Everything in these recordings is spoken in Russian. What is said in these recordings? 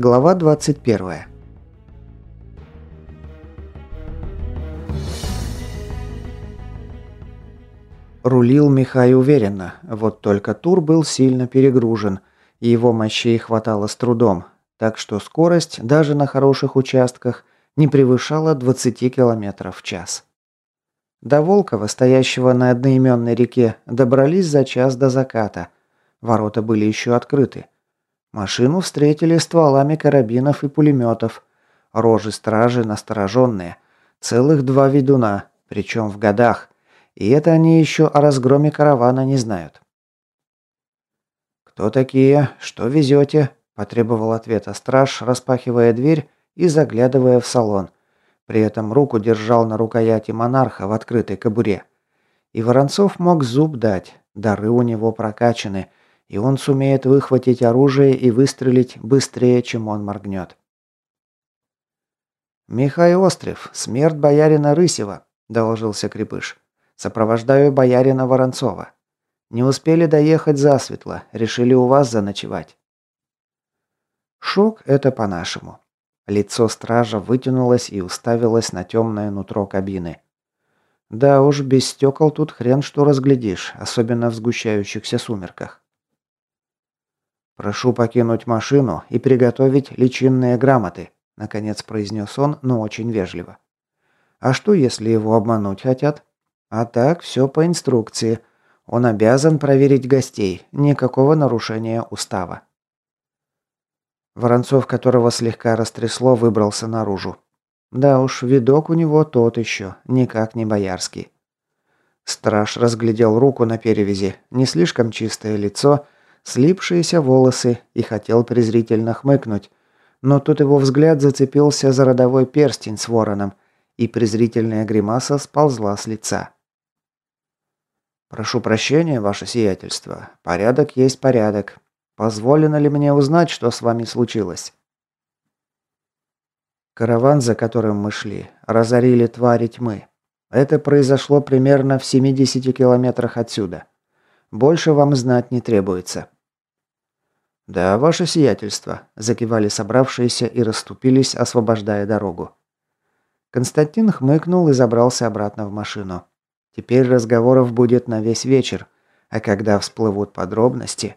Глава 21. Рулил Михай уверенно, вот только тур был сильно перегружен, и его мощей хватало с трудом, так что скорость даже на хороших участках не превышала 20 км в час. До Волкова, стоящего на одноименной реке, добрались за час до заката. Ворота были еще открыты. Машину встретили стволами карабинов и пулеметов. Рожи стражи настороженные. Целых два ведуна, причем в годах. И это они еще о разгроме каравана не знают. «Кто такие? Что везете?» – потребовал ответа страж, распахивая дверь и заглядывая в салон. При этом руку держал на рукояти монарха в открытой кобуре. И Воронцов мог зуб дать, дары у него прокачаны – и он сумеет выхватить оружие и выстрелить быстрее, чем он моргнет. «Михай Острев, смерть боярина Рысева», – доложился Крепыш. «Сопровождаю боярина Воронцова. Не успели доехать засветло, решили у вас заночевать». Шок – это по-нашему. Лицо стража вытянулось и уставилось на темное нутро кабины. Да уж, без стекол тут хрен что разглядишь, особенно в сгущающихся сумерках. «Прошу покинуть машину и приготовить личинные грамоты», – наконец произнес он, но очень вежливо. «А что, если его обмануть хотят?» «А так, все по инструкции. Он обязан проверить гостей. Никакого нарушения устава». Воронцов, которого слегка растрясло, выбрался наружу. Да уж, видок у него тот еще, никак не боярский. Страж разглядел руку на перевязи, не слишком чистое лицо – слипшиеся волосы и хотел презрительно хмыкнуть. Но тут его взгляд зацепился за родовой перстень с вороном, и презрительная гримаса сползла с лица. «Прошу прощения, ваше сиятельство. Порядок есть порядок. Позволено ли мне узнать, что с вами случилось?» Караван, за которым мы шли, разорили твари тьмы. Это произошло примерно в 70 километрах отсюда. Больше вам знать не требуется. «Да, ваше сиятельство», – закивали собравшиеся и расступились, освобождая дорогу. Константин хмыкнул и забрался обратно в машину. Теперь разговоров будет на весь вечер, а когда всплывут подробности...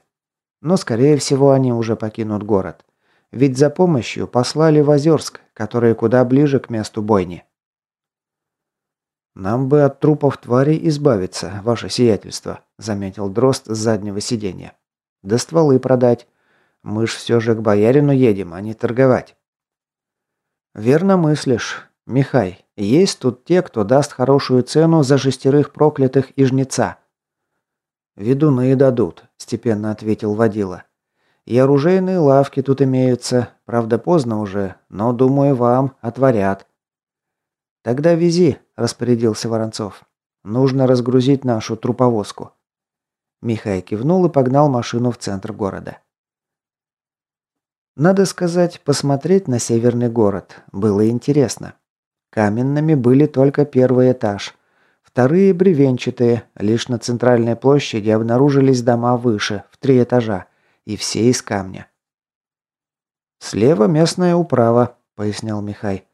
Но, скорее всего, они уже покинут город. Ведь за помощью послали в Озерск, который куда ближе к месту бойни. «Нам бы от трупов тварей избавиться, ваше сиятельство», – заметил Дрозд с заднего сиденья. «Да стволы продать. Мы ж все же к боярину едем, а не торговать». «Верно мыслишь. Михай, есть тут те, кто даст хорошую цену за шестерых проклятых и жнеца». «Ведуны дадут», – степенно ответил водила. «И оружейные лавки тут имеются. Правда, поздно уже, но, думаю, вам отворят». «Тогда вези», – распорядился Воронцов. «Нужно разгрузить нашу труповозку». Михай кивнул и погнал машину в центр города. Надо сказать, посмотреть на северный город было интересно. Каменными были только первый этаж. Вторые бревенчатые, лишь на центральной площади обнаружились дома выше, в три этажа, и все из камня. «Слева местная управа», — пояснял Михай.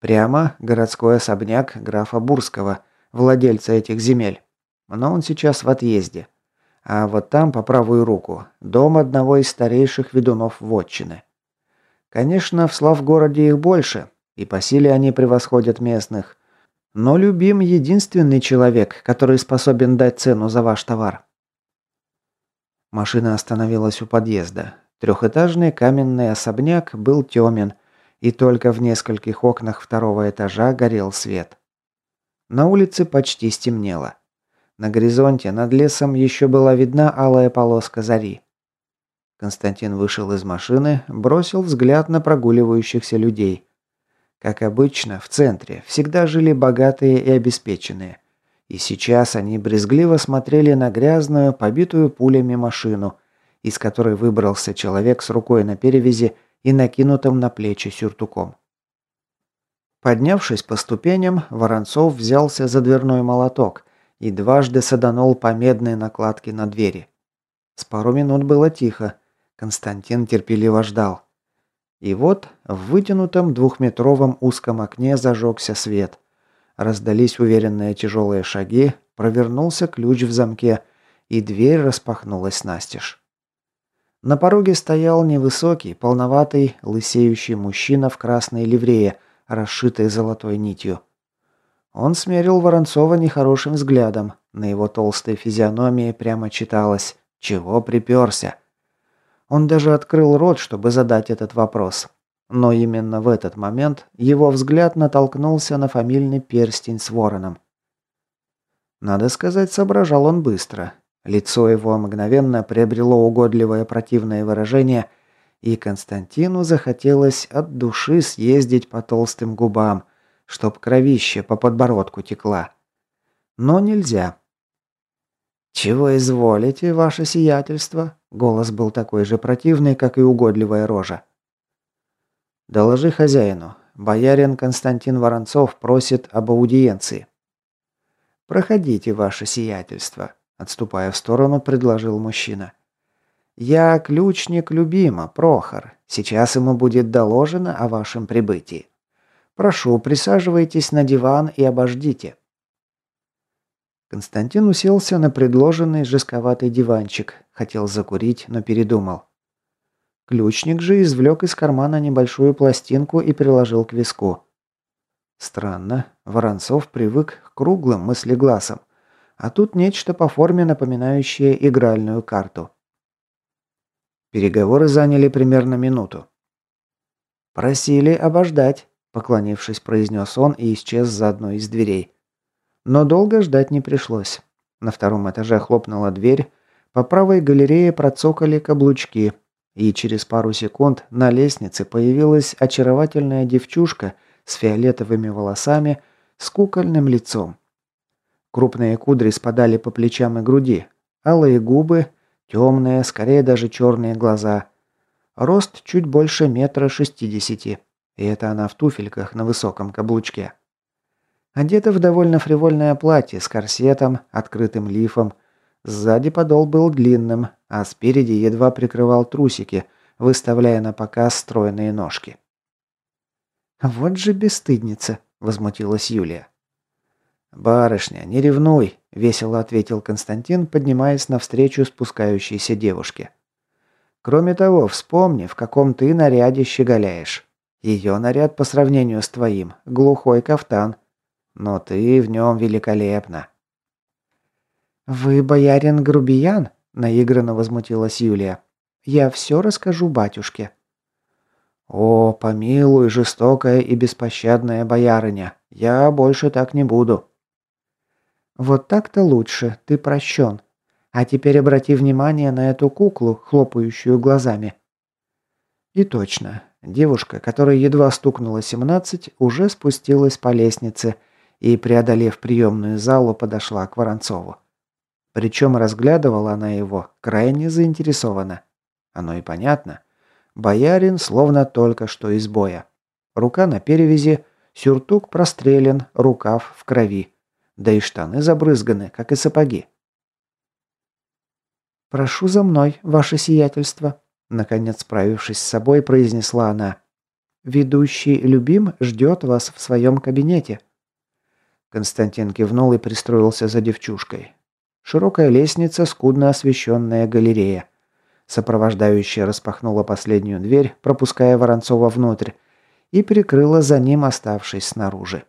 «Прямо городской особняк графа Бурского, владельца этих земель. Но он сейчас в отъезде. А вот там, по правую руку, дом одного из старейших ведунов вотчины. Конечно, в Славгороде их больше, и по силе они превосходят местных. Но любим единственный человек, который способен дать цену за ваш товар. Машина остановилась у подъезда. Трехэтажный каменный особняк был темен, и только в нескольких окнах второго этажа горел свет. На улице почти стемнело. На горизонте над лесом еще была видна алая полоска зари. Константин вышел из машины, бросил взгляд на прогуливающихся людей. Как обычно, в центре всегда жили богатые и обеспеченные. И сейчас они брезгливо смотрели на грязную, побитую пулями машину, из которой выбрался человек с рукой на перевязи и накинутым на плечи сюртуком. Поднявшись по ступеням, Воронцов взялся за дверной молоток и дважды саданул по медной накладке на двери. С пару минут было тихо. Константин терпеливо ждал. И вот в вытянутом двухметровом узком окне зажегся свет. Раздались уверенные тяжелые шаги, провернулся ключ в замке, и дверь распахнулась настежь. На пороге стоял невысокий, полноватый, лысеющий мужчина в красной ливрее, расшитой золотой нитью. Он смерил Воронцова нехорошим взглядом. На его толстой физиономии прямо читалось «Чего приперся?». Он даже открыл рот, чтобы задать этот вопрос. Но именно в этот момент его взгляд натолкнулся на фамильный перстень с вороном. Надо сказать, соображал он быстро. Лицо его мгновенно приобрело угодливое противное выражение, и Константину захотелось от души съездить по толстым губам, чтоб кровище по подбородку текла. Но нельзя. «Чего изволите, ваше сиятельство?» Голос был такой же противный, как и угодливая рожа. «Доложи хозяину. Боярин Константин Воронцов просит об аудиенции». «Проходите, ваше сиятельство», – отступая в сторону, предложил мужчина. «Я ключник любима, Прохор. Сейчас ему будет доложено о вашем прибытии. Прошу, присаживайтесь на диван и обождите». Константин уселся на предложенный жестковатый диванчик. Хотел закурить, но передумал. Ключник же извлек из кармана небольшую пластинку и приложил к виску. Странно, Воронцов привык к круглым мыслеглазам, а тут нечто по форме напоминающее игральную карту. Переговоры заняли примерно минуту. «Просили обождать», – поклонившись, произнес он и исчез за одной из дверей. Но долго ждать не пришлось. На втором этаже хлопнула дверь, по правой галерее процокали каблучки, и через пару секунд на лестнице появилась очаровательная девчушка с фиолетовыми волосами, с кукольным лицом. Крупные кудри спадали по плечам и груди, алые губы, темные, скорее даже черные глаза. Рост чуть больше метра шестидесяти, и это она в туфельках на высоком каблучке. Одета в довольно фривольное платье с корсетом, открытым лифом. Сзади подол был длинным, а спереди едва прикрывал трусики, выставляя на показ стройные ножки. «Вот же бесстыдница!» – возмутилась Юлия. «Барышня, не ревнуй!» – весело ответил Константин, поднимаясь навстречу спускающейся девушке. «Кроме того, вспомни, в каком ты наряде щеголяешь. Ее наряд по сравнению с твоим – глухой кафтан. Но ты в нем великолепна». «Вы, боярин Грубиян?» – наигранно возмутилась Юлия. «Я все расскажу батюшке». «О, помилуй, жестокая и беспощадная боярыня, я больше так не буду». «Вот так-то лучше, ты прощен. А теперь обрати внимание на эту куклу, хлопающую глазами». И точно, девушка, которой едва стукнуло 17, уже спустилась по лестнице – и, преодолев приемную залу, подошла к Воронцову. Причем разглядывала она его крайне заинтересованно. Оно и понятно. Боярин словно только что из боя. Рука на перевязи, сюртук прострелен, рукав в крови. Да и штаны забрызганы, как и сапоги. «Прошу за мной, ваше сиятельство», — наконец справившись с собой, произнесла она. «Ведущий Любим ждет вас в своем кабинете». Константин кивнул и пристроился за девчушкой. Широкая лестница, скудно освещенная галерея. Сопровождающая распахнула последнюю дверь, пропуская Воронцова внутрь, и прикрыла за ним, оставшись снаружи.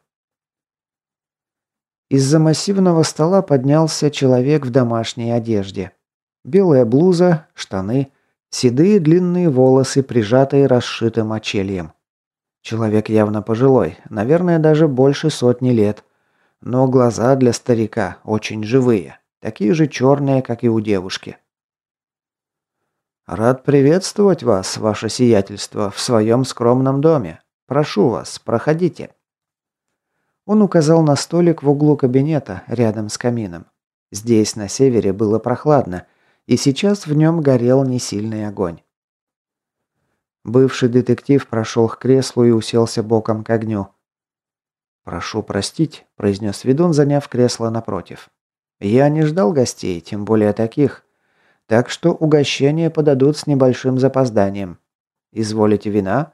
Из-за массивного стола поднялся человек в домашней одежде. Белая блуза, штаны, седые длинные волосы, прижатые расшитым очельем. Человек явно пожилой, наверное, даже больше сотни лет – но глаза для старика очень живые, такие же черные, как и у девушки. «Рад приветствовать вас, ваше сиятельство, в своем скромном доме. Прошу вас, проходите». Он указал на столик в углу кабинета, рядом с камином. Здесь, на севере, было прохладно, и сейчас в нем горел несильный огонь. Бывший детектив прошел к креслу и уселся боком к огню. «Прошу простить», – произнес ведун, заняв кресло напротив. «Я не ждал гостей, тем более таких. Так что угощение подадут с небольшим запозданием. Изволите вина?»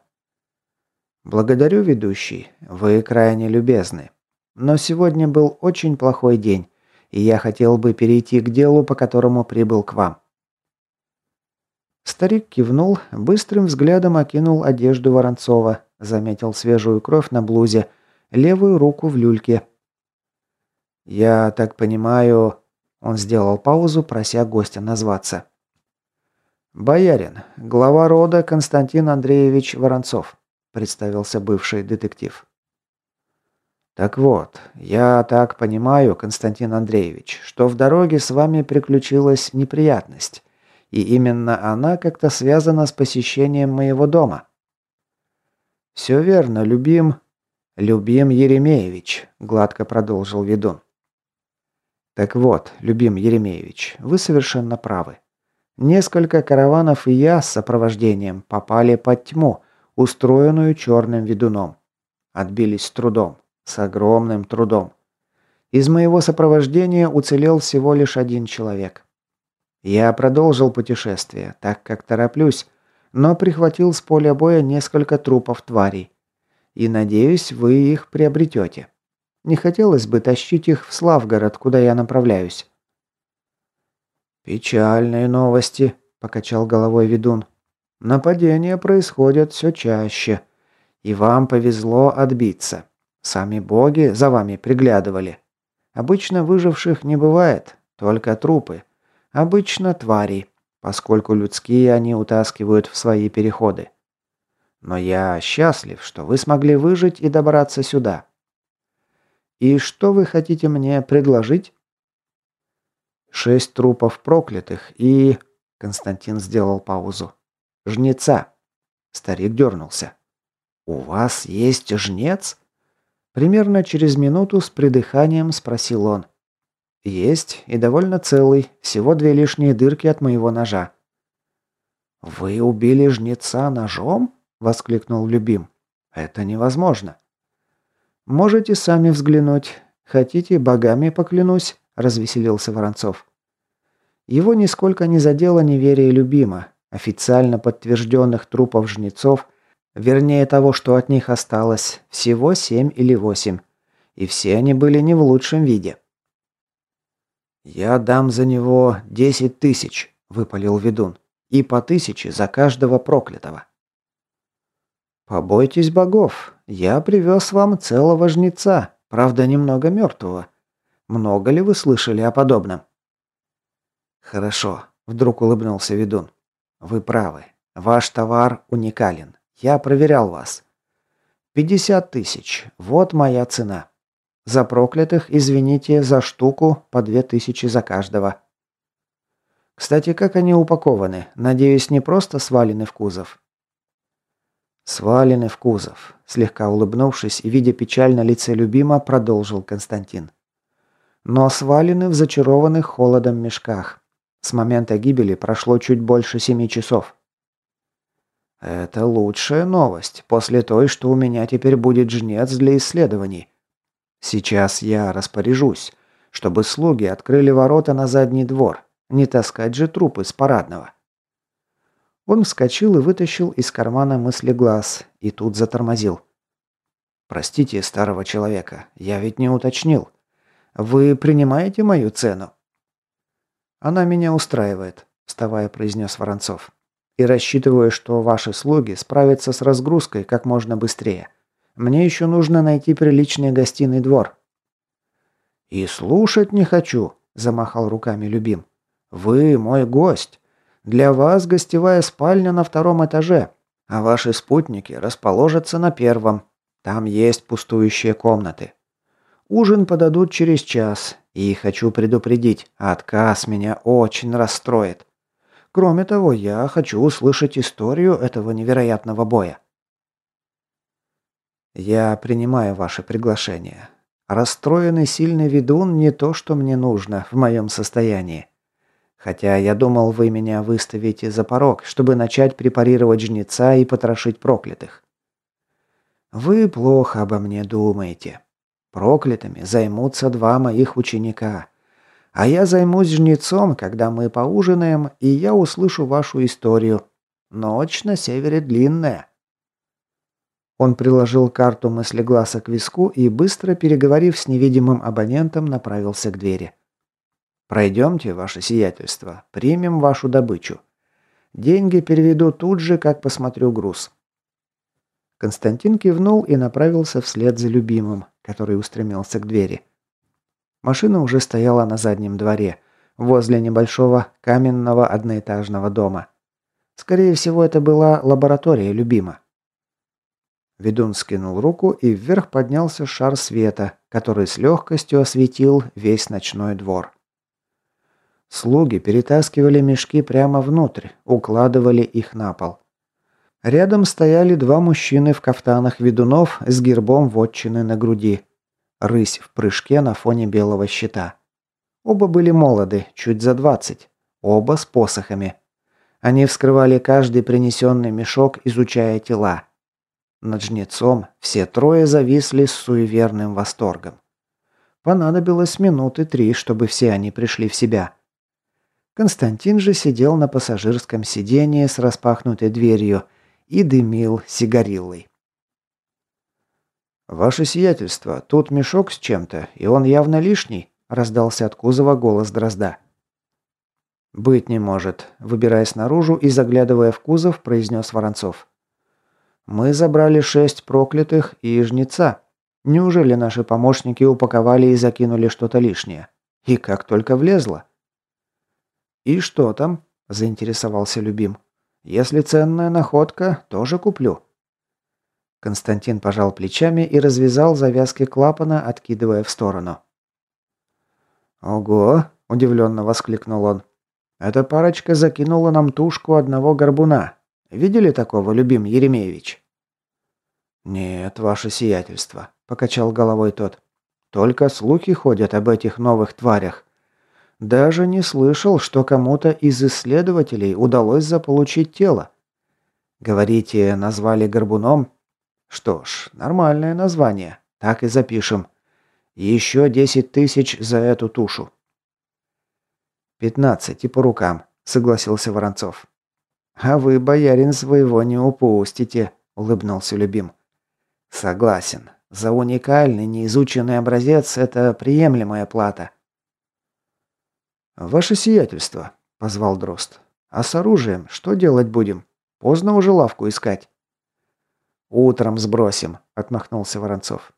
«Благодарю, ведущий. Вы крайне любезны. Но сегодня был очень плохой день, и я хотел бы перейти к делу, по которому прибыл к вам». Старик кивнул, быстрым взглядом окинул одежду Воронцова, заметил свежую кровь на блузе, левую руку в люльке. «Я так понимаю...» Он сделал паузу, прося гостя назваться. «Боярин, глава рода Константин Андреевич Воронцов», представился бывший детектив. «Так вот, я так понимаю, Константин Андреевич, что в дороге с вами приключилась неприятность, и именно она как-то связана с посещением моего дома». «Все верно, любим...» «Любим Еремеевич», — гладко продолжил ведун. «Так вот, любим Еремеевич, вы совершенно правы. Несколько караванов и я с сопровождением попали под тьму, устроенную черным ведуном. Отбились с трудом, с огромным трудом. Из моего сопровождения уцелел всего лишь один человек. Я продолжил путешествие, так как тороплюсь, но прихватил с поля боя несколько трупов тварей. И надеюсь, вы их приобретете. Не хотелось бы тащить их в Славгород, куда я направляюсь. «Печальные новости», – покачал головой ведун. «Нападения происходят все чаще. И вам повезло отбиться. Сами боги за вами приглядывали. Обычно выживших не бывает, только трупы. Обычно твари, поскольку людские они утаскивают в свои переходы. Но я счастлив, что вы смогли выжить и добраться сюда. И что вы хотите мне предложить?» Шесть трупов проклятых и... Константин сделал паузу. Жнеца. Старик дернулся. «У вас есть жнец?» Примерно через минуту с придыханием спросил он. «Есть, и довольно целый, всего две лишние дырки от моего ножа». «Вы убили жнеца ножом?» – воскликнул Любим. «Это невозможно». «Можете сами взглянуть. Хотите, богами поклянусь?» развеселился Воронцов. Его нисколько не задело неверие любима. Официально подтвержденных трупов жнецов, вернее того, что от них осталось, всего семь или восемь. И все они были не в лучшем виде. «Я дам за него десять тысяч», — выпалил ведун. «И по тысяче за каждого проклятого». «Побойтесь богов. Я привез вам целого жнеца, правда, немного мертвого. Много ли вы слышали о подобном?» «Хорошо», — вдруг улыбнулся ведун. «Вы правы. Ваш товар уникален. Я проверял вас. Пятьдесят тысяч. Вот моя цена. За проклятых, извините, за штуку по две тысячи за каждого. Кстати, как они упакованы? Надеюсь, не просто свалены в кузов?» «Свалены в кузов», — слегка улыбнувшись и видя печаль на лице любима, продолжил Константин но свалены в зачарованных холодом мешках. С момента гибели прошло чуть больше семи часов. Это лучшая новость, после той, что у меня теперь будет жнец для исследований. Сейчас я распоряжусь, чтобы слуги открыли ворота на задний двор, не таскать же трупы с парадного. Он вскочил и вытащил из кармана мыслеглаз, и тут затормозил. «Простите старого человека, я ведь не уточнил. Вы принимаете мою цену?» «Она меня устраивает», – вставая, произнес Воронцов. «И рассчитываю, что ваши слуги справятся с разгрузкой как можно быстрее. Мне еще нужно найти приличный гостиный двор». «И слушать не хочу», – замахал руками Любим. «Вы мой гость. Для вас гостевая спальня на втором этаже, а ваши спутники расположатся на первом. Там есть пустующие комнаты. Ужин подадут через час, и хочу предупредить, отказ меня очень расстроит. Кроме того, я хочу услышать историю этого невероятного боя. Я принимаю ваше приглашение. Расстроенный сильный ведун не то, что мне нужно в моем состоянии. Хотя я думал, вы меня выставите за порог, чтобы начать препарировать жнеца и потрошить проклятых. Вы плохо обо мне думаете. Проклятыми займутся два моих ученика. А я займусь жнецом, когда мы поужинаем, и я услышу вашу историю. Ночь на севере длинная». Он приложил карту мыслегласа к виску и, быстро переговорив с невидимым абонентом, направился к двери. «Пройдемте, ваше сиятельство, примем вашу добычу. Деньги переведу тут же, как посмотрю груз». Константин кивнул и направился вслед за любимым, который устремился к двери. Машина уже стояла на заднем дворе, возле небольшого каменного одноэтажного дома. Скорее всего, это была лаборатория любима. Ведун скинул руку, и вверх поднялся шар света, который с легкостью осветил весь ночной двор. Слуги перетаскивали мешки прямо внутрь, укладывали их на пол. Рядом стояли два мужчины в кафтанах ведунов с гербом вотчины на груди. Рысь в прыжке на фоне белого щита. Оба были молоды, чуть за двадцать. Оба с посохами. Они вскрывали каждый принесенный мешок, изучая тела. Над жнецом все трое зависли с суеверным восторгом. Понадобилось минуты три, чтобы все они пришли в себя. Константин же сидел на пассажирском сиденье с распахнутой дверью и дымил сигариллой. «Ваше сиятельство, тут мешок с чем-то, и он явно лишний», – раздался от кузова голос Дрозда. «Быть не может», – выбираясь наружу и заглядывая в кузов, произнес Воронцов. Мы забрали шесть проклятых и жнеца. Неужели наши помощники упаковали и закинули что-то лишнее? И как только влезло? И что там? заинтересовался Любим. Если ценная находка, тоже куплю. Константин пожал плечами и развязал завязки клапана, откидывая в сторону. «Ого!» – удивленно воскликнул он. «Эта парочка закинула нам тушку одного горбуна. Видели такого, Любим Еремеевич?» «Нет, ваше сиятельство», – покачал головой тот. «Только слухи ходят об этих новых тварях. Даже не слышал, что кому-то из исследователей удалось заполучить тело. Говорите, назвали горбуном? Что ж, нормальное название. Так и запишем. Еще десять тысяч за эту тушу». «Пятнадцать и по рукам», – согласился Воронцов. «А вы, боярин, своего не упустите», – улыбнулся Любим. «Согласен. За уникальный, неизученный образец это приемлемая плата». «Ваше сиятельство», – позвал Дрозд. «А с оружием что делать будем? Поздно уже лавку искать». «Утром сбросим», – отмахнулся Воронцов.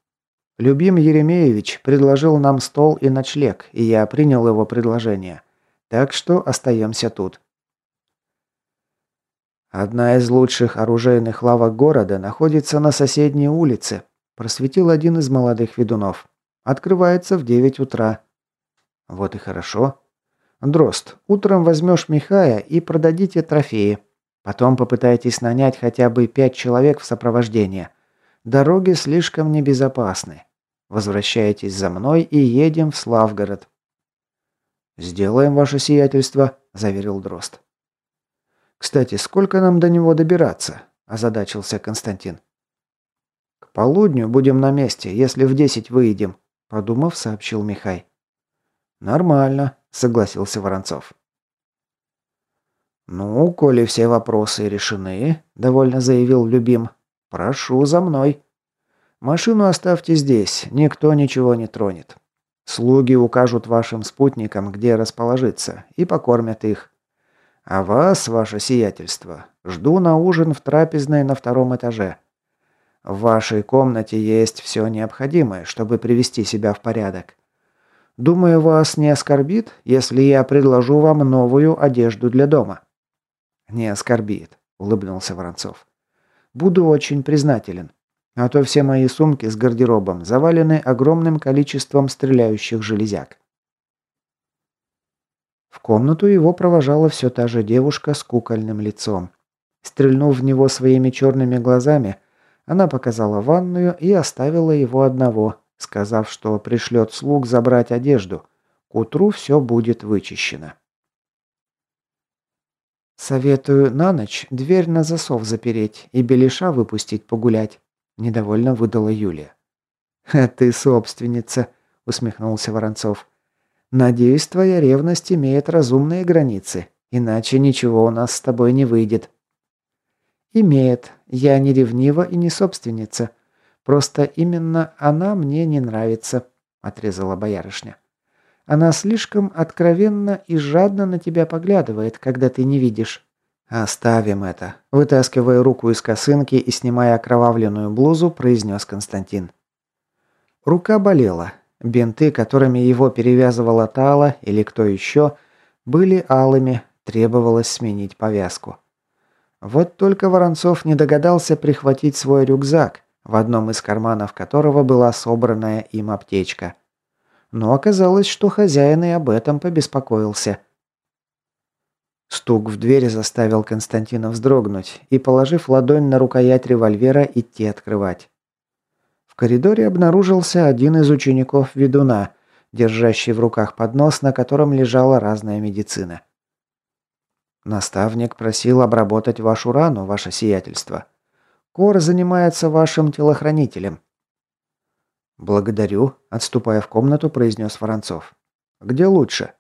«Любим Еремеевич предложил нам стол и ночлег, и я принял его предложение. Так что остаемся тут». «Одна из лучших оружейных лавок города находится на соседней улице», просветил один из молодых ведунов. «Открывается в девять утра». «Вот и хорошо». «Дрозд, утром возьмешь Михая и продадите трофеи. Потом попытайтесь нанять хотя бы пять человек в сопровождение. Дороги слишком небезопасны. Возвращайтесь за мной и едем в Славгород». «Сделаем ваше сиятельство», – заверил Дрозд. «Кстати, сколько нам до него добираться?» – озадачился Константин. «К полудню будем на месте, если в десять выйдем», – подумав, сообщил Михай. «Нормально», – согласился Воронцов. «Ну, коли все вопросы решены», – довольно заявил Любим, – «прошу за мной. Машину оставьте здесь, никто ничего не тронет. Слуги укажут вашим спутникам, где расположиться, и покормят их. А вас, ваше сиятельство, жду на ужин в трапезной на втором этаже. В вашей комнате есть все необходимое, чтобы привести себя в порядок. Думаю, вас не оскорбит, если я предложу вам новую одежду для дома». «Не оскорбит», — улыбнулся Воронцов. «Буду очень признателен. А то все мои сумки с гардеробом завалены огромным количеством стреляющих железяк». В комнату его провожала все та же девушка с кукольным лицом. Стрельнув в него своими черными глазами, она показала ванную и оставила его одного, сказав, что пришлет слуг забрать одежду. К утру все будет вычищено. «Советую на ночь дверь на засов запереть и Белиша выпустить погулять», – недовольно выдала Юлия. «Ты собственница», – усмехнулся Воронцов. Надеюсь, твоя ревность имеет разумные границы, иначе ничего у нас с тобой не выйдет. «Имеет. Я не ревнива и не собственница. Просто именно она мне не нравится», – отрезала боярышня. «Она слишком откровенно и жадно на тебя поглядывает, когда ты не видишь». «Оставим это», – вытаскивая руку из косынки и снимая окровавленную блузу, произнес Константин. Рука болела. Бинты, которыми его перевязывала Тала или кто еще, были алыми, требовалось сменить повязку. Вот только Воронцов не догадался прихватить свой рюкзак, в одном из карманов которого была собранная им аптечка. Но оказалось, что хозяин и об этом побеспокоился. Стук в дверь заставил Константина вздрогнуть и, положив ладонь на рукоять револьвера, идти открывать. В коридоре обнаружился один из учеников ведуна, держащий в руках поднос, на котором лежала разная медицина. Наставник просил обработать вашу рану, ваше сиятельство. Кор занимается вашим телохранителем. Благодарю, отступая в комнату, произнес Воронцов. Где лучше?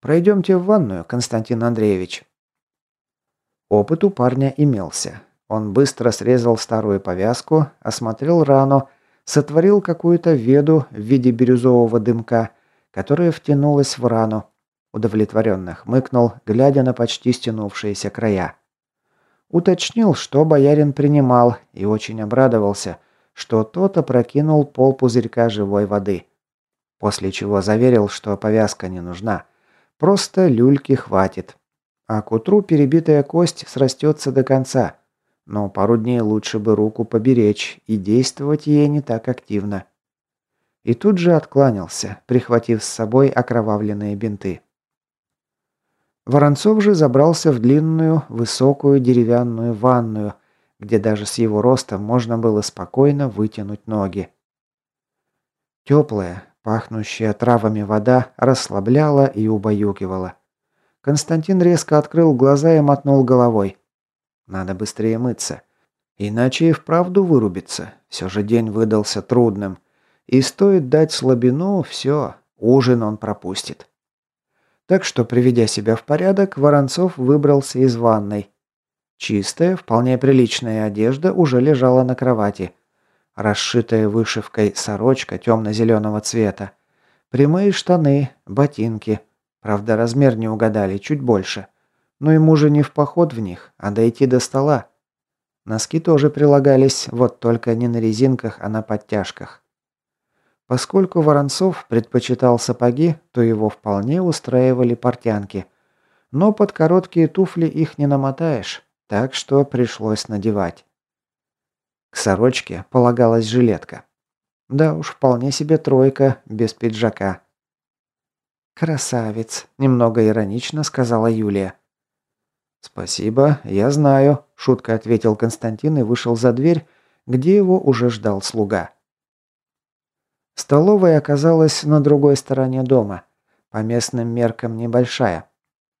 Пройдемте в ванную, Константин Андреевич. Опыт у парня имелся. Он быстро срезал старую повязку, осмотрел рану, сотворил какую-то веду в виде бирюзового дымка, которая втянулась в рану, Удовлетворенно хмыкнул, глядя на почти стянувшиеся края. Уточнил, что боярин принимал, и очень обрадовался, что тот опрокинул пол пузырька живой воды. После чего заверил, что повязка не нужна. Просто люльки хватит. А к утру перебитая кость срастется до конца. Но пару дней лучше бы руку поберечь и действовать ей не так активно. И тут же откланялся, прихватив с собой окровавленные бинты. Воронцов же забрался в длинную, высокую деревянную ванную, где даже с его ростом можно было спокойно вытянуть ноги. Теплая, пахнущая травами вода расслабляла и убаюкивала. Константин резко открыл глаза и мотнул головой. Надо быстрее мыться. Иначе и вправду вырубиться. Все же день выдался трудным. И стоит дать слабину, все, ужин он пропустит. Так что, приведя себя в порядок, Воронцов выбрался из ванной. Чистая, вполне приличная одежда уже лежала на кровати. Расшитая вышивкой сорочка темно-зеленого цвета. Прямые штаны, ботинки. Правда, размер не угадали, чуть больше. Но ему же не в поход в них, а дойти до стола. Носки тоже прилагались, вот только не на резинках, а на подтяжках. Поскольку Воронцов предпочитал сапоги, то его вполне устраивали портянки. Но под короткие туфли их не намотаешь, так что пришлось надевать. К сорочке полагалась жилетка. Да уж, вполне себе тройка, без пиджака. «Красавец», – немного иронично сказала Юлия. «Спасибо, я знаю», – шутко ответил Константин и вышел за дверь, где его уже ждал слуга. Столовая оказалась на другой стороне дома. По местным меркам небольшая.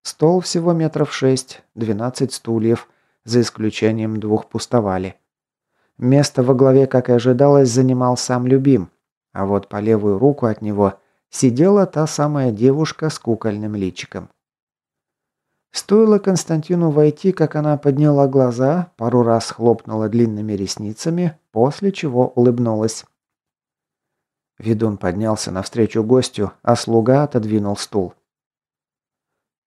Стол всего метров шесть, двенадцать стульев, за исключением двух пустовали. Место во главе, как и ожидалось, занимал сам Любим, а вот по левую руку от него сидела та самая девушка с кукольным личиком. Стоило Константину войти, как она подняла глаза, пару раз хлопнула длинными ресницами, после чего улыбнулась. Ведун поднялся навстречу гостю, а слуга отодвинул стул.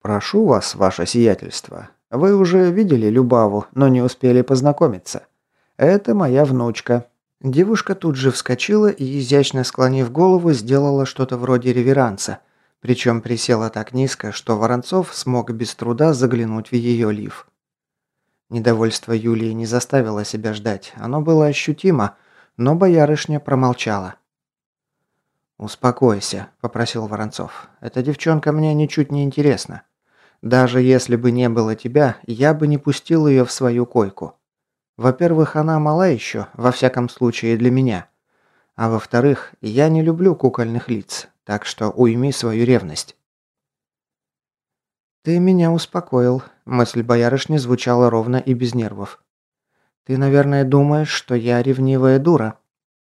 «Прошу вас, ваше сиятельство. Вы уже видели Любаву, но не успели познакомиться. Это моя внучка». Девушка тут же вскочила и, изящно склонив голову, сделала что-то вроде реверанса. Причем присела так низко, что Воронцов смог без труда заглянуть в ее лиф. Недовольство Юлии не заставило себя ждать. Оно было ощутимо, но боярышня промолчала. «Успокойся», – попросил Воронцов. «Эта девчонка мне ничуть не интересна. Даже если бы не было тебя, я бы не пустил ее в свою койку. Во-первых, она мала еще, во всяком случае для меня. А во-вторых, я не люблю кукольных лиц, так что уйми свою ревность». «Ты меня успокоил», – мысль боярышни звучала ровно и без нервов. «Ты, наверное, думаешь, что я ревнивая дура?»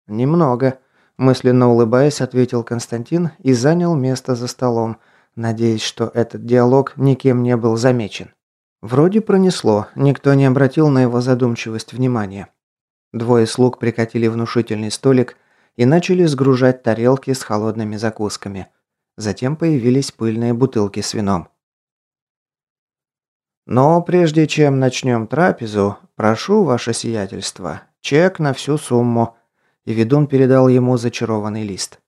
«Немного», Мысленно улыбаясь, ответил Константин и занял место за столом, надеясь, что этот диалог никем не был замечен. Вроде пронесло, никто не обратил на его задумчивость внимания. Двое слуг прикатили внушительный столик и начали сгружать тарелки с холодными закусками. Затем появились пыльные бутылки с вином. Но прежде чем начнем трапезу, прошу ваше сиятельство, чек на всю сумму. И ведун передал ему зачарованный лист.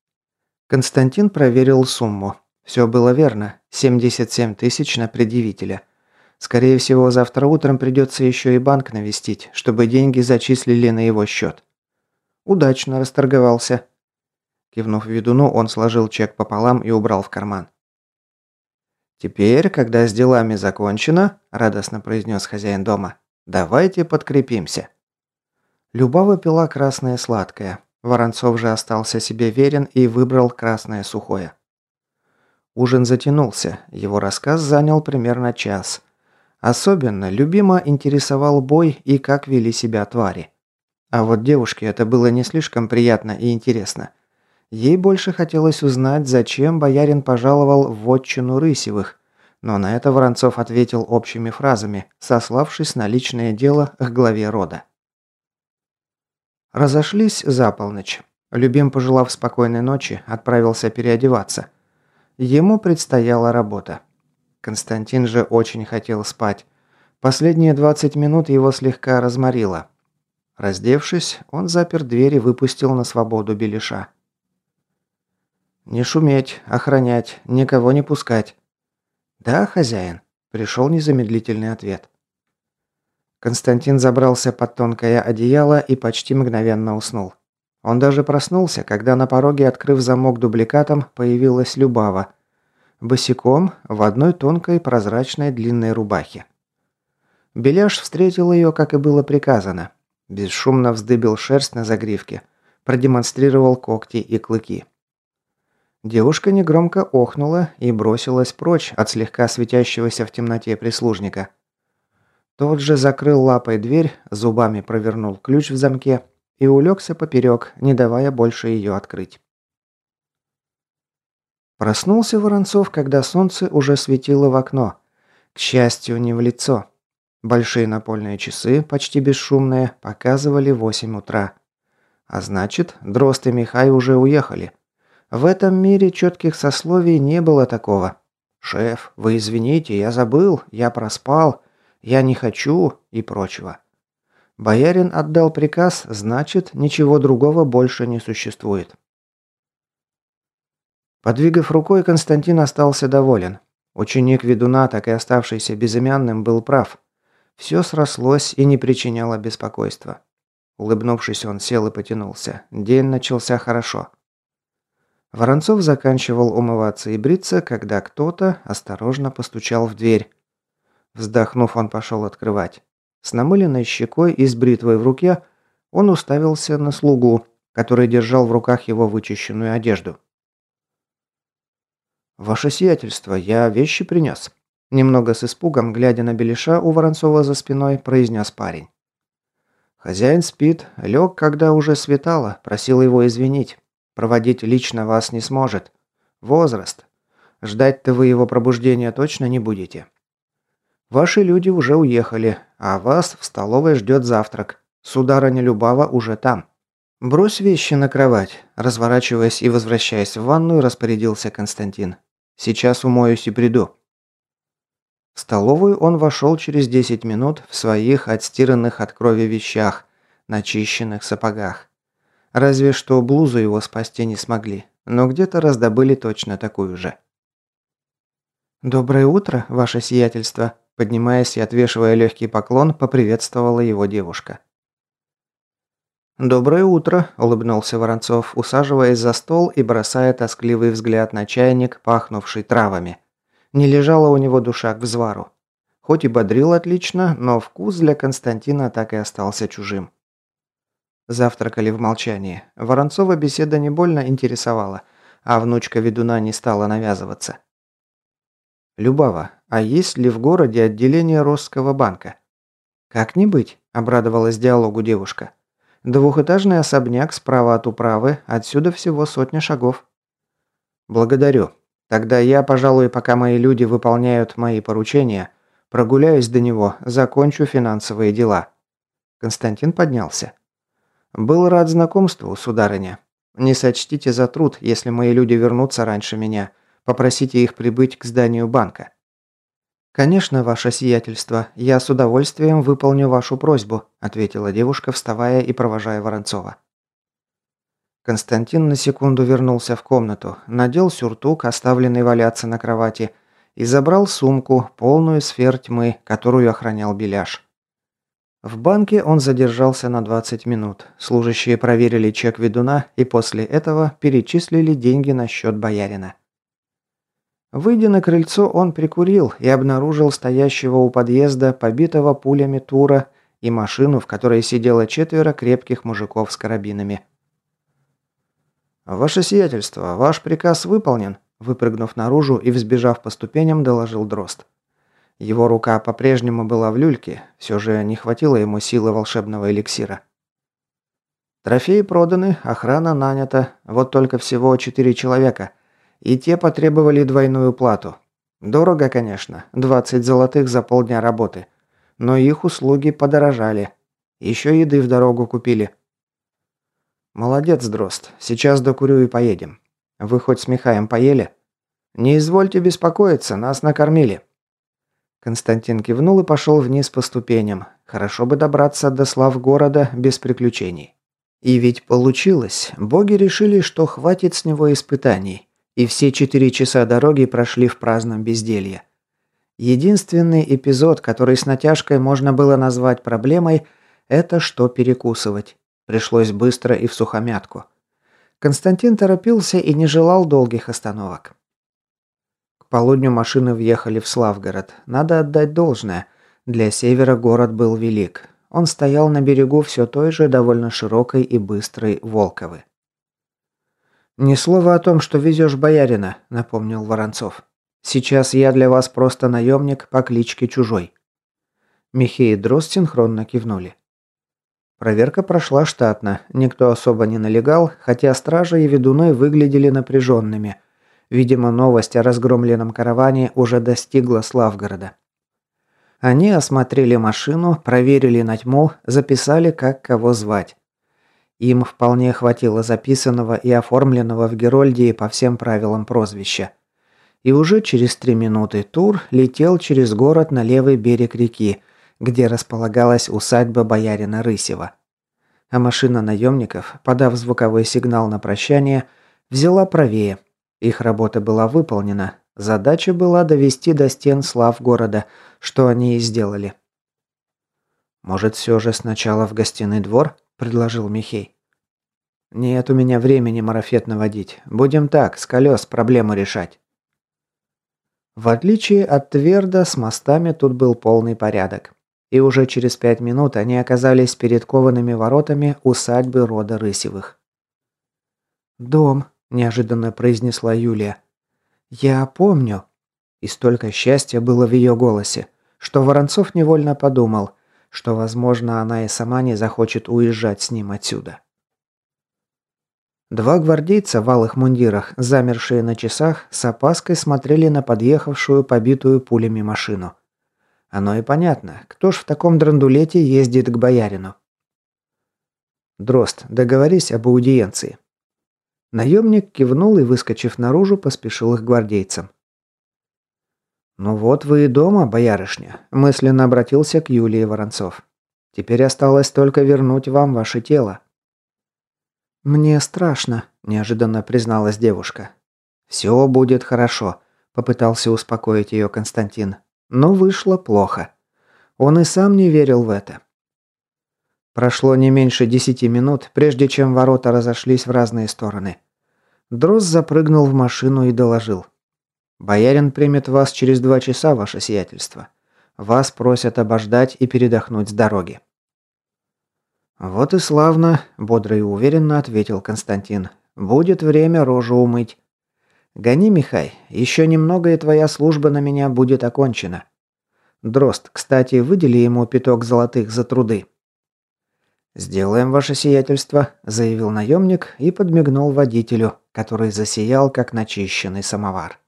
Константин проверил сумму. Все было верно. 77 тысяч на предъявителя. Скорее всего, завтра утром придется еще и банк навестить, чтобы деньги зачислили на его счет. Удачно расторговался. Кивнув ведуну, он сложил чек пополам и убрал в карман. «Теперь, когда с делами закончено», – радостно произнес хозяин дома, – «давайте подкрепимся». Любава пила красное сладкое. Воронцов же остался себе верен и выбрал красное сухое. Ужин затянулся, его рассказ занял примерно час. Особенно любимо интересовал бой и как вели себя твари. А вот девушке это было не слишком приятно и интересно. Ей больше хотелось узнать, зачем боярин пожаловал в отчину Рысевых, но на это Воронцов ответил общими фразами, сославшись на личное дело к главе рода. Разошлись за полночь. Любим, пожелав спокойной ночи, отправился переодеваться. Ему предстояла работа. Константин же очень хотел спать. Последние 20 минут его слегка разморило. Раздевшись, он запер дверь и выпустил на свободу Белиша. «Не шуметь, охранять, никого не пускать». «Да, хозяин», – пришел незамедлительный ответ. Константин забрался под тонкое одеяло и почти мгновенно уснул. Он даже проснулся, когда на пороге, открыв замок дубликатом, появилась Любава. Босиком, в одной тонкой прозрачной длинной рубахе. Беляш встретил ее, как и было приказано. Бесшумно вздыбил шерсть на загривке, продемонстрировал когти и клыки. Девушка негромко охнула и бросилась прочь от слегка светящегося в темноте прислужника. Тот же закрыл лапой дверь, зубами провернул ключ в замке и улегся поперек, не давая больше ее открыть. Проснулся Воронцов, когда солнце уже светило в окно. К счастью, не в лицо. Большие напольные часы, почти бесшумные, показывали 8 утра. А значит, Дрозд и Михай уже уехали. В этом мире четких сословий не было такого. «Шеф, вы извините, я забыл, я проспал, я не хочу» и прочего. Боярин отдал приказ, значит, ничего другого больше не существует. Подвигав рукой, Константин остался доволен. Ученик ведуна, так и оставшийся безымянным, был прав. Все срослось и не причиняло беспокойства. Улыбнувшись, он сел и потянулся. День начался хорошо. Воронцов заканчивал умываться и бриться, когда кто-то осторожно постучал в дверь. Вздохнув, он пошел открывать. С намыленной щекой и с бритвой в руке он уставился на слугу, который держал в руках его вычищенную одежду. «Ваше сиятельство, я вещи принес», – немного с испугом, глядя на Белиша у Воронцова за спиной, произнес парень. Хозяин спит, лег, когда уже светало, просил его извинить. Проводить лично вас не сможет. Возраст. Ждать-то вы его пробуждения точно не будете. Ваши люди уже уехали, а вас в столовой ждет завтрак. Сударыня Любава уже там. Брось вещи на кровать. Разворачиваясь и возвращаясь в ванную, распорядился Константин. Сейчас умоюсь и приду. В столовую он вошел через 10 минут в своих отстиранных от крови вещах, начищенных сапогах. Разве что блузу его спасти не смогли, но где-то раздобыли точно такую же. «Доброе утро, ваше сиятельство», поднимаясь и отвешивая легкий поклон, поприветствовала его девушка. «Доброе утро», – улыбнулся Воронцов, усаживаясь за стол и бросая тоскливый взгляд на чайник, пахнувший травами. Не лежала у него душа к взвару. Хоть и бодрил отлично, но вкус для Константина так и остался чужим. Завтракали в молчании. Воронцова беседа не больно интересовала, а внучка ведуна не стала навязываться. «Любава, а есть ли в городе отделение Росского банка?» «Как не быть», – обрадовалась диалогу девушка. «Двухэтажный особняк справа от управы, отсюда всего сотня шагов». «Благодарю. Тогда я, пожалуй, пока мои люди выполняют мои поручения, Прогуляюсь до него, закончу финансовые дела». Константин поднялся. «Был рад знакомству, сударыня. Не сочтите за труд, если мои люди вернутся раньше меня. Попросите их прибыть к зданию банка». «Конечно, ваше сиятельство, я с удовольствием выполню вашу просьбу», ответила девушка, вставая и провожая Воронцова. Константин на секунду вернулся в комнату, надел сюртук, оставленный валяться на кровати, и забрал сумку, полную сфер тьмы, которую охранял Беляш. В банке он задержался на 20 минут. Служащие проверили чек ведуна и после этого перечислили деньги на счет боярина. Выйдя на крыльцо, он прикурил и обнаружил стоящего у подъезда побитого пулями Тура и машину, в которой сидело четверо крепких мужиков с карабинами. «Ваше сиятельство, ваш приказ выполнен», выпрыгнув наружу и взбежав по ступеням, доложил Дрозд. Его рука по-прежнему была в люльке, все же не хватило ему силы волшебного эликсира. Трофеи проданы, охрана нанята, вот только всего четыре человека, и те потребовали двойную плату. Дорого, конечно, 20 золотых за полдня работы, но их услуги подорожали. Еще еды в дорогу купили. Молодец, Дрозд, сейчас докурю и поедем. Вы хоть с Михаем поели? Не извольте беспокоиться, нас накормили. Константин кивнул и пошел вниз по ступеням. Хорошо бы добраться до слав города без приключений. И ведь получилось. Боги решили, что хватит с него испытаний. И все четыре часа дороги прошли в праздном безделье. Единственный эпизод, который с натяжкой можно было назвать проблемой, это что перекусывать. Пришлось быстро и в сухомятку. Константин торопился и не желал долгих остановок полудню машины въехали в Славгород. Надо отдать должное. Для севера город был велик. Он стоял на берегу все той же довольно широкой и быстрой Волковы. «Ни слова о том, что везешь боярина», — напомнил Воронцов. «Сейчас я для вас просто наемник по кличке Чужой». Михей и Дрозд синхронно кивнули. Проверка прошла штатно, никто особо не налегал, хотя стражи и ведуны выглядели напряженными, Видимо, новость о разгромленном караване уже достигла Славгорода. Они осмотрели машину, проверили на тьму, записали, как кого звать. Им вполне хватило записанного и оформленного в Герольдии по всем правилам прозвища. И уже через три минуты Тур летел через город на левый берег реки, где располагалась усадьба боярина Рысева. А машина наемников, подав звуковой сигнал на прощание, взяла правее, их работа была выполнена. Задача была довести до стен слав города, что они и сделали. «Может, все же сначала в гостиный двор?» – предложил Михей. «Нет у меня времени марафет наводить. Будем так, с колес проблему решать». В отличие от Тверда, с мостами тут был полный порядок. И уже через пять минут они оказались перед коваными воротами усадьбы рода Рысевых. «Дом», неожиданно произнесла Юлия. Я помню. И столько счастья было в ее голосе, что Воронцов невольно подумал, что, возможно, она и сама не захочет уезжать с ним отсюда. Два гвардейца в алых мундирах, замершие на часах, с опаской смотрели на подъехавшую, побитую пулями машину. Оно и понятно, кто ж в таком драндулете ездит к боярину. Дрозд, договорись об аудиенции. Наемник кивнул и, выскочив наружу, поспешил их гвардейцам. «Ну вот вы и дома, боярышня», – мысленно обратился к Юлии Воронцов. «Теперь осталось только вернуть вам ваше тело». «Мне страшно», – неожиданно призналась девушка. «Все будет хорошо», – попытался успокоить ее Константин. Но вышло плохо. Он и сам не верил в это. Прошло не меньше десяти минут, прежде чем ворота разошлись в разные стороны. Дрозд запрыгнул в машину и доложил. «Боярин примет вас через два часа, ваше сиятельство. Вас просят обождать и передохнуть с дороги». «Вот и славно», – бодро и уверенно ответил Константин. «Будет время рожу умыть». «Гони, Михай, еще немного, и твоя служба на меня будет окончена». Дрозд, кстати, выдели ему пяток золотых за труды. «Сделаем ваше сиятельство», – заявил наемник и подмигнул водителю, который засиял, как начищенный самовар.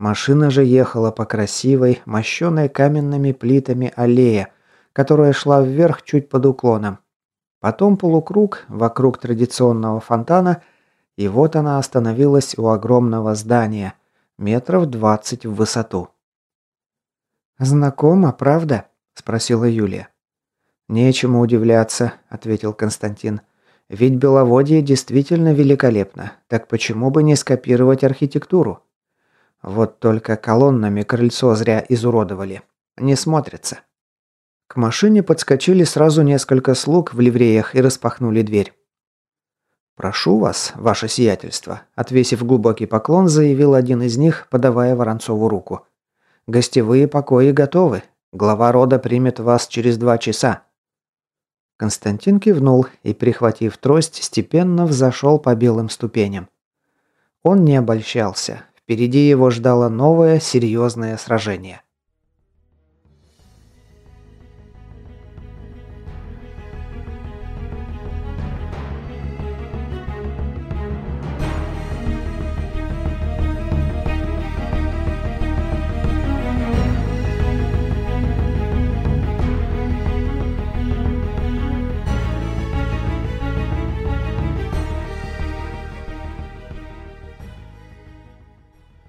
Машина же ехала по красивой, мощенной каменными плитами аллее, которая шла вверх чуть под уклоном. Потом полукруг вокруг традиционного фонтана, и вот она остановилась у огромного здания, метров двадцать в высоту. «Знакомо, правда?» – спросила Юлия. «Нечему удивляться», – ответил Константин. «Ведь Беловодье действительно великолепно, так почему бы не скопировать архитектуру? Вот только колоннами крыльцо зря изуродовали. Не смотрится». К машине подскочили сразу несколько слуг в ливреях и распахнули дверь. «Прошу вас, ваше сиятельство», – отвесив глубокий поклон, заявил один из них, подавая Воронцову руку. «Гостевые покои готовы. Глава рода примет вас через два часа». Константин кивнул и, прихватив трость, степенно взошел по белым ступеням. Он не обольщался. Впереди его ждало новое серьезное сражение.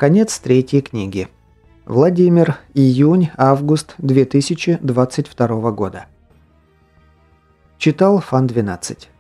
Конец третьей книги. Владимир. Июнь-август 2022 года. Читал Фан 12.